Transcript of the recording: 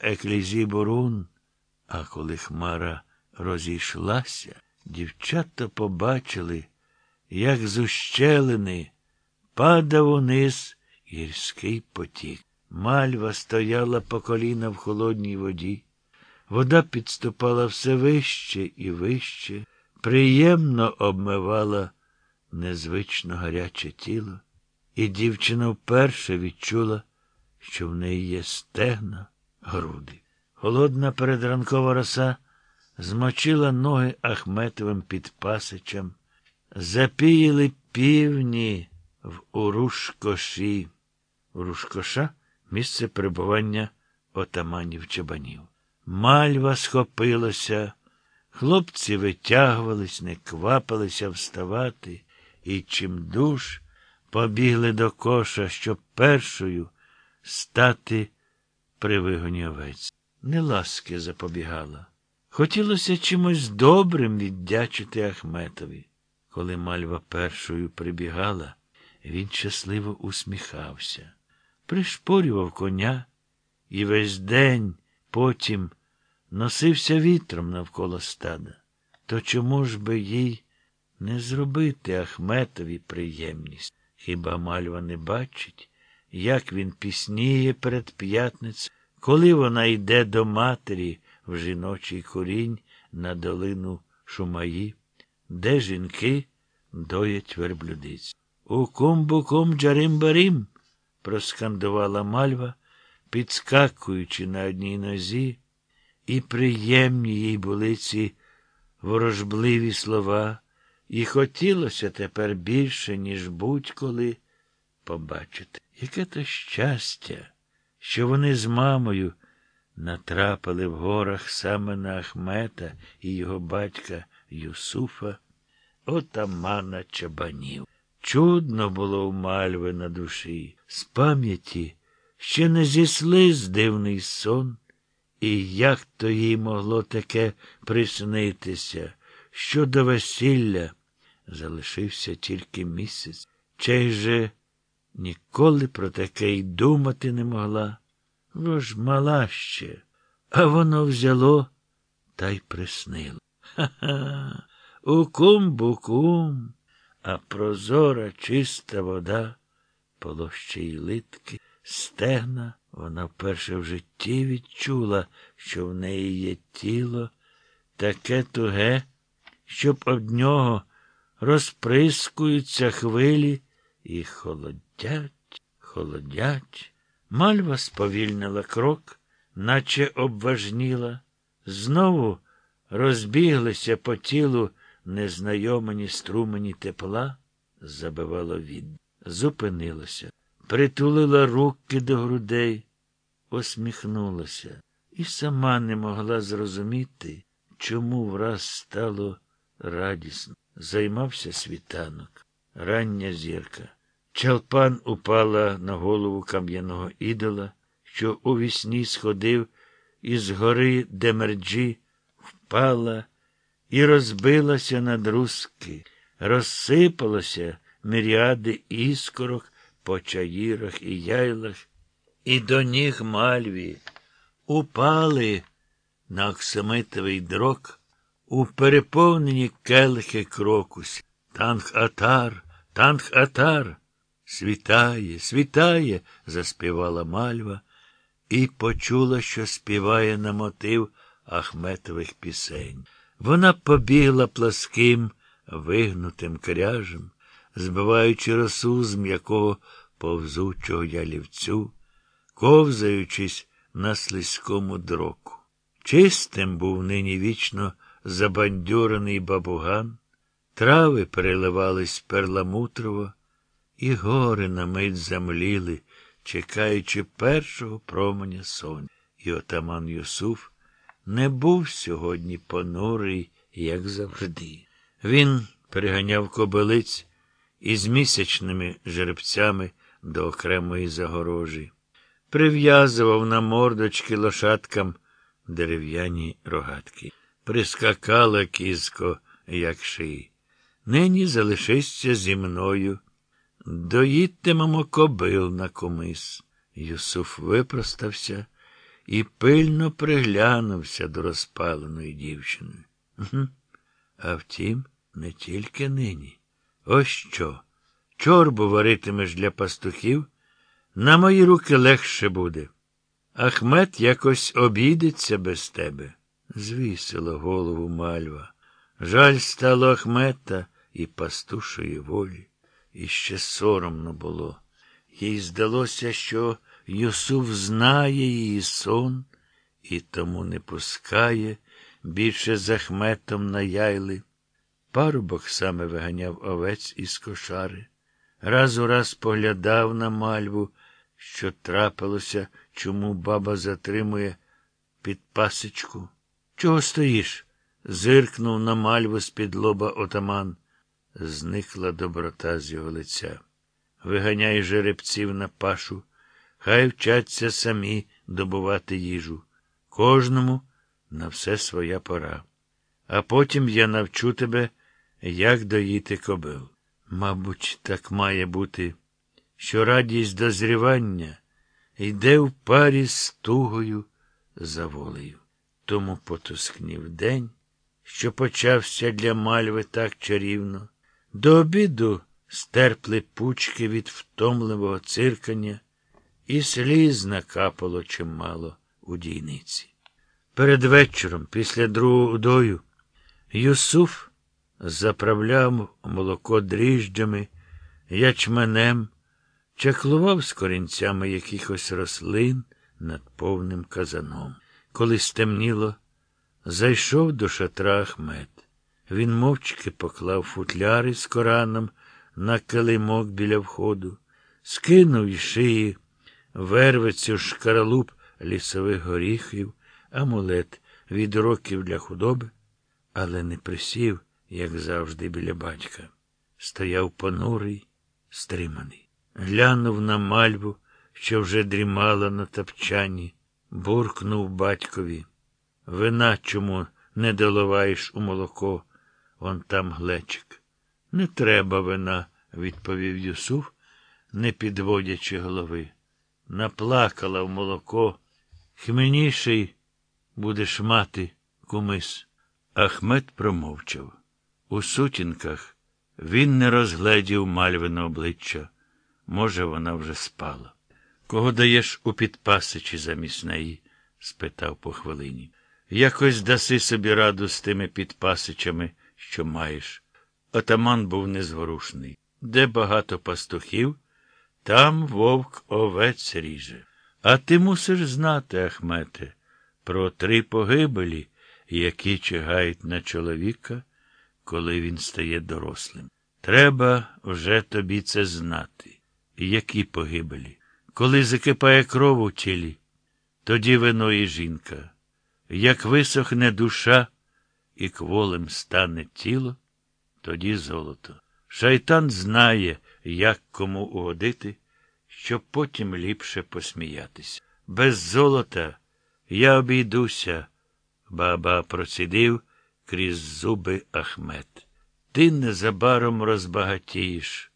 еклізі бурун. А коли хмара розійшлася, дівчата побачили, як з ущелини падав униз гірський потік. Мальва стояла по коліна в холодній воді. Вода підступала все вище і вище, приємно обмивала незвично гаряче тіло, і дівчина вперше відчула, що в неї є стегна, груди. Холодна передранкова роса змочила ноги Ахметовим підпасичем, запіяли півні в Урушкоші. Урушкоша місце перебування отаманів чабанів. Мальва схопилася, хлопці витягувались, не квапилися вставати, і чимдуж побігли до коша, щоб першою стати при вигоні овець. Неласки запобігала. Хотілося чимось добрим віддячити Ахметові. Коли мальва першою прибігала, він щасливо усміхався, пришпорював коня і весь день потім носився вітром навколо стада. То чому ж би їй не зробити Ахметові приємність? Хіба мальва не бачить, як він пісніє перед п'ятницею, коли вона йде до матері в жіночий корінь на долину Шумаї, де жінки доять верблюдиць. Укум букум джарим барим, проскандувала мальва, підскакуючи на одній нозі, і приємні їй були ці ворожбливі слова, і хотілося тепер більше, ніж будь-коли побачити. Яке то щастя, що вони з мамою натрапили в горах саме на Ахмета і його батька Юсуфа, отамана чабанів. Чудно було у мальви на душі, з пам'яті ще не зіслиз дивний сон, і як то їй могло таке приснитися, що до весілля залишився тільки місяць, чей же ніколи про таке й думати не могла. Бо ж мала ще, а воно взяло та й приснило. Ха-ха, укум букум, а прозора чиста вода, полощі й литки, стегна, вона вперше в житті відчула, що в неї є тіло, таке туге, щоб об нього розприскуються хвилі і холодять, холодять. Мальва сповільнила крок, наче обважніла, знову розбіглися по тілу незнайомені струмені тепла, забивало від, зупинилася, притулила руки до грудей, усміхнулася і сама не могла зрозуміти, чому враз стало радісно. Займався світанок, рання зірка. Чалпан упала на голову кам'яного ідола, що уві сні сходив із гори Демерджі, впала і розбилася на друзки, розсипалося міріади іскорок по чаїрах і яйлах, і до ніг мальві упали на оксамитовий дрок у переповнені келихи крокус. Танх-атар, танх-атар. Світає, світає, заспівала мальва і почула, що співає на мотив Ахметових пісень. Вона побігла пласким, вигнутим кряжем, збиваючи росу з м'якого повзучого ялівцю, ковзаючись на слизькому дроку. Чистим був нині вічно забандюрений бабуган, трави переливались перламутрово, і гори на мить замліли, чекаючи першого променя сонця. І отаман Юсуф не був сьогодні понурий, як завжди. Він переганяв кобилиць із місячними жеребцями до окремої загорожі, прив'язував на мордочки лошадкам дерев'яні рогатки. Прискакала кізко, як шиї. Нині залишися зі мною. Доїтимемо кобил на комис. Юсуф випростався і пильно приглянувся до розпаленої дівчини. Угу. А втім, не тільки нині. Ось що. Чорбу варитимеш для пастухів, на мої руки легше буде. Ахмет якось обійдеться без тебе. Звісила голову мальва. Жаль стало Ахмета і пастушої волі. І ще соромно було. Їй здалося, що Юсуф знає її сон і тому не пускає більше з Ахметом на яйли. Парубок саме виганяв овець із кошари, раз у раз поглядав на мальву, що трапилося, чому баба затримує під пасечку. Чого стоїш? зиркнув на мальву з-під лоба отаман. Зникла доброта з його лиця. Виганяй жеребців на пашу, хай вчаться самі добувати їжу. Кожному на все своя пора. А потім я навчу тебе, як доїти кобил. Мабуть, так має бути, що радість дозрівання йде в парі з тугою за волею. Тому потускнів день, що почався для мальви так чарівно. До обіду стерпли пучки від втомливого циркання, і сліз накапало чимало у дійниці. Перед вечором, після другого удою, Юсуф заправляв молоко дріжджами, ячменем, чаклував з корінцями якихось рослин над повним казаном. Коли стемніло, зайшов до шатра Ахмед. Він мовчки поклав футляри з Кораном на килимок біля входу, скинув із шиї вервицю шкаралуп лісових горіхів, амулет від років для худоби, але не присів, як завжди, біля батька. Стояв понурий, стриманий. Глянув на мальву, що вже дрімала на тапчані, буркнув батькові. Вина чому не доливаєш у молоко? Он там глечик. Не треба вина, відповів Юсуф, не підводячи голови. Наплакала в молоко. Хменіший будеш мати, кумис. Ахмед промовчав. У сутінках він не розгледів мальвине обличчя. Може, вона вже спала. Кого даєш у підпасичі замість неї? спитав по хвилині. Якось даси собі раду з тими підпасичами що маєш. Отаман був незворушний. Де багато пастухів, там вовк овець ріже. А ти мусиш знати, Ахмете, про три погибелі, які чигають на чоловіка, коли він стає дорослим. Треба вже тобі це знати. Які погибелі? Коли закипає кров у тілі, тоді вино і жінка. Як висохне душа, і кволим стане тіло, тоді золото. Шайтан знає, як кому угодити, щоб потім ліпше посміятися. Без золота я обійдуся, баба процідив крізь зуби Ахмет. Ти незабаром розбагатієш.